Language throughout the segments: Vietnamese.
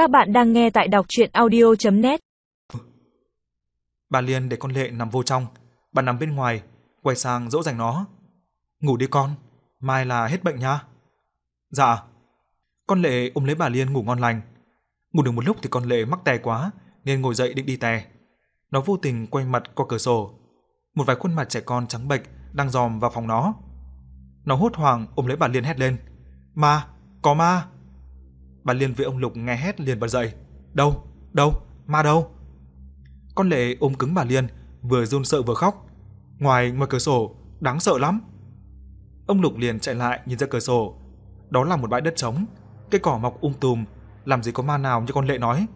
Các bạn đang nghe tại đọc chuyện audio.net Bà Liên để con Lệ nằm vô trong, bà nằm bên ngoài, quay sang dỗ dành nó. Ngủ đi con, mai là hết bệnh nha. Dạ. Con Lệ ôm lấy bà Liên ngủ ngon lành. Ngủ được một lúc thì con Lệ mắc tè quá nên ngồi dậy định đi tè. Nó vô tình quay mặt qua cửa sổ. Một vài khuôn mặt trẻ con trắng bệch đang dòm vào phòng nó. Nó hốt hoảng ôm lấy bà Liên hét lên. Ma, có ma. Bà Liên với ông Lục nghe hét liền bật dậy. Đâu, đâu, ma đâu? Con Lệ ôm cứng bà Liên, vừa run sợ vừa khóc. Ngoài ngoài cửa sổ, đáng sợ lắm. Ông Lục liền chạy lại nhìn ra cửa sổ. Đó là một bãi đất trống, cây cỏ mọc um tùm, làm gì có ma nào như con Lệ nói.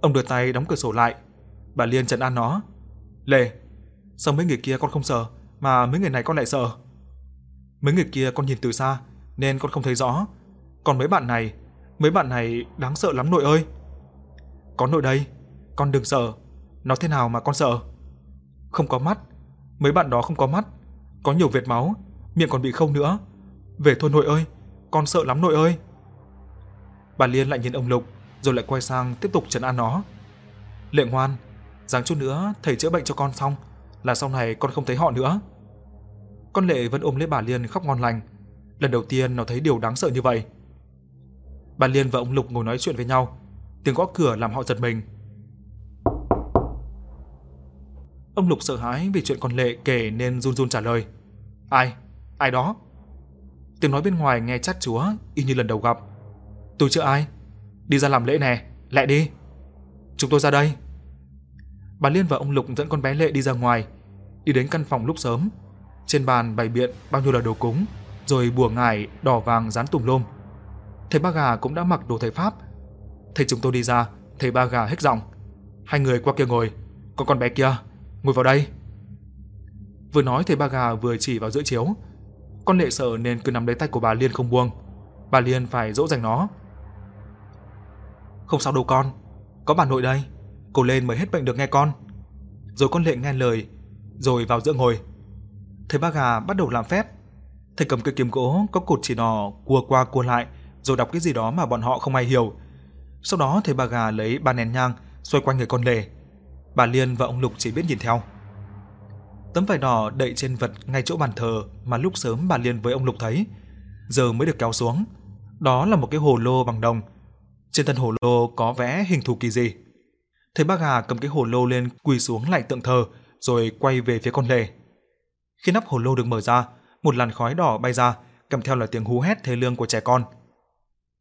Ông đưa tay đóng cửa sổ lại. Bà Liên trấn an nó. Lệ, sao mấy người kia con không sợ, mà mấy người này con lại sợ? Mấy người kia con nhìn từ xa, nên con không thấy rõ. Còn mấy bạn này, mấy bạn này đáng sợ lắm nội ơi. Có nội đây, con đừng sợ. Nó thế nào mà con sợ? Không có mắt, mấy bạn đó không có mắt, có nhiều vệt máu, miệng còn bị khâu nữa. Về thôi nội ơi, con sợ lắm nội ơi. Bà Liên lại nhìn ông Lục, rồi lại quay sang tiếp tục trấn an nó. Lệ ngoan, dáng chút nữa thầy chữa bệnh cho con xong là sau này con không thấy họ nữa. Con Lệ vẫn ôm lấy bà Liên khóc ngon lành. Lần đầu tiên nó thấy điều đáng sợ như vậy. Bà Liên và ông Lục ngồi nói chuyện với nhau, tiếng gõ cửa làm họ giật mình. Ông Lục sợ hãi vì chuyện con Lệ kể nên run run trả lời. Ai? Ai đó? Tiếng nói bên ngoài nghe chát chúa y như lần đầu gặp. Tôi chưa ai. Đi ra làm lễ nè, lẹ đi. Chúng tôi ra đây. Bà Liên và ông Lục dẫn con bé Lệ đi ra ngoài, đi đến căn phòng lúc sớm. Trên bàn bày biện bao nhiêu là đồ cúng, rồi bùa ngải đỏ vàng dán tùm lum. Thầy Ba Gà cũng đã mặc đồ thầy Pháp. Thầy chúng tôi đi ra, thầy Ba Gà hét giọng. Hai người qua kia ngồi, còn con bé kia, ngồi vào đây. Vừa nói thầy Ba Gà vừa chỉ vào giữa chiếu. Con lệ sợ nên cứ nắm lấy tay của bà Liên không buông. Bà Liên phải dỗ dành nó. Không sao đâu con, có bà nội đây, cô lên mới hết bệnh được nghe con. Rồi con lệ nghe lời, rồi vào giữa ngồi. Thầy Ba Gà bắt đầu làm phép. Thầy cầm cây kiếm gỗ có cột chỉ nỏ cua qua cua lại, rồi đọc cái gì đó mà bọn họ không ai hiểu. Sau đó thầy bà Gà lấy ba nén nhang xoay quanh người con lề. Bà Liên và ông Lục chỉ biết nhìn theo. Tấm vải đỏ đậy trên vật ngay chỗ bàn thờ mà lúc sớm bà Liên với ông Lục thấy, giờ mới được kéo xuống. Đó là một cái hồ lô bằng đồng. Trên thân hồ lô có vẽ hình thù kỳ dị. Thầy bà Gà cầm cái hồ lô lên quỳ xuống lại tượng thờ, rồi quay về phía con lề. Khi nắp hồ lô được mở ra, một làn khói đỏ bay ra, kèm theo là tiếng hú hét thê lương của trẻ con.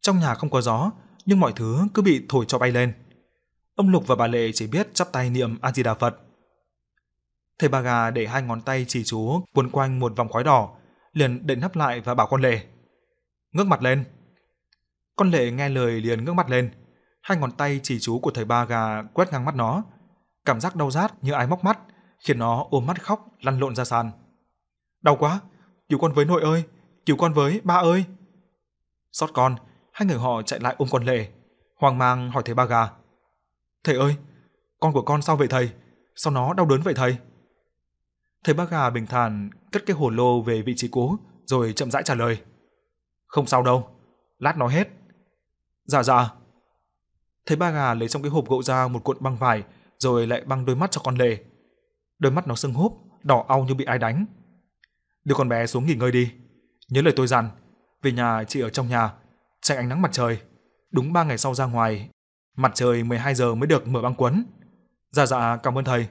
Trong nhà không có gió, nhưng mọi thứ cứ bị thổi cho bay lên. Ông Lục và bà Lệ chỉ biết chắp tay niệm A Di Đà Phật. Thầy Ba Gà để hai ngón tay chỉ chú quấn quanh một vòng khói đỏ, liền định nắp lại và bảo con Lệ: "Ngước mặt lên." Con Lệ nghe lời liền ngước mặt lên, hai ngón tay chỉ chú của thầy Ba Gà quét ngang mắt nó, cảm giác đau rát như ai móc mắt, khiến nó ôm mắt khóc lăn lộn ra sàn. "Đau quá, cứu con với nội ơi, cứu con với ba ơi." xót con, hai người họ chạy lại ôm con Lệ, hoang mang hỏi thầy Ba Gà: "Thầy ơi, con của con sao vậy thầy? Sao nó đau đớn vậy thầy?" Thầy Ba Gà bình thản cất cái hồ lô về vị trí cũ, rồi chậm rãi trả lời: "Không sao đâu, lát nó hết." "Dạ dạ." Thầy Ba Gà lấy trong cái hộp gỗ ra một cuộn băng vải, rồi lại băng đôi mắt cho con Lệ. Đôi mắt nó sưng húp, đỏ au như bị ai đánh. "Đưa con bé xuống nghỉ ngơi đi, nhớ lời tôi dặn, về nhà chỉ ở trong nhà, tránh ánh nắng mặt trời. Đúng 3 ngày sau ra ngoài, mặt trời 12 giờ mới được mở băng quấn." "Dạ dạ, cảm ơn thầy."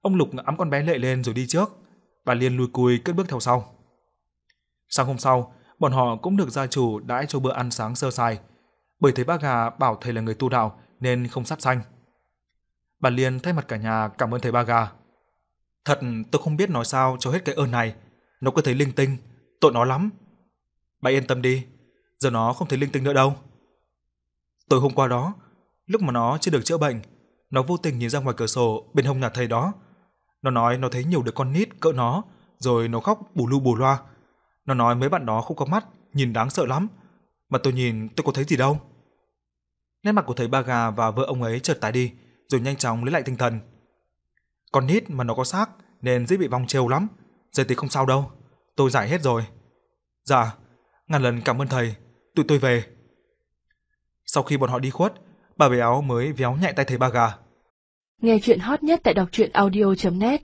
Ông Lục ẵm con bé Lệ lên rồi đi trước, bà Liên lùi cùi cất bước theo sau. Sáng hôm sau, bọn họ cũng được gia chủ đãi cho bữa ăn sáng sơ sài, bởi thấy bác gà bảo thầy là người tu đạo nên không sát sanh. Bà Liên thay mặt cả nhà cảm ơn thầy ba gà. Thật tôi không biết nói sao cho hết cái ơn này, nó cứ thấy linh tinh, tội nó lắm. Bà yên tâm đi, giờ nó không thấy linh tinh nữa đâu. Tối hôm qua đó, lúc mà nó chưa được chữa bệnh, nó vô tình nhìn ra ngoài cửa sổ bên hông nhà thầy đó. Nó nói nó thấy nhiều đứa con nít cỡ nó, rồi nó khóc bù lu bù loa. Nó nói mấy bạn đó không có mắt, nhìn đáng sợ lắm. Mà tôi nhìn tôi có thấy gì đâu. Nét mặt của thầy Ba Gà và vợ ông ấy chợt tái đi, rồi nhanh chóng lấy lại tinh thần. Con nít mà nó có xác nên dễ bị vong trêu lắm, giờ thì không sao đâu, tôi giải hết rồi. Dạ, ngàn lần cảm ơn thầy, tụi tôi về. Sau khi bọn họ đi khuất, bà béo mới véo nhẹ tay thầy ba gà. Nghe chuyện hot nhất tại đọc truyện audio.net